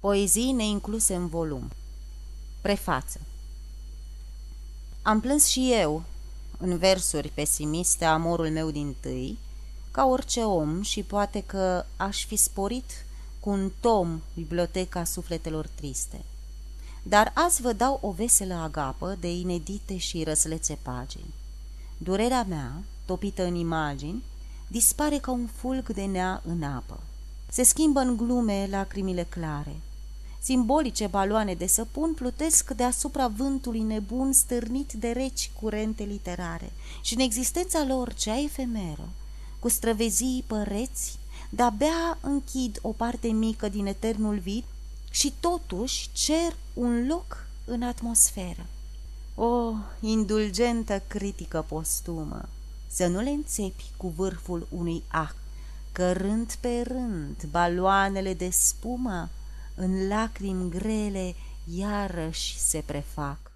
Poezii neincluse în volum Prefață Am plâns și eu, în versuri pesimiste, amorul meu din tâi, ca orice om și poate că aș fi sporit cu un tom biblioteca sufletelor triste. Dar azi vă dau o veselă agapă de inedite și răslețe pagini. Durerea mea, topită în imagini, dispare ca un fulg de nea în apă. Se schimbă în glume lacrimile clare – Simbolice baloane de săpun plutesc deasupra vântului nebun stârnit de reci curente literare și în existența lor cea efemeră, cu străvezii păreți, de-abia închid o parte mică din eternul vid și totuși cer un loc în atmosferă. O, indulgentă critică postumă, să nu le înțepi cu vârful unui ac, că rând pe rând baloanele de spumă în lacrimi grele iarăși se prefac.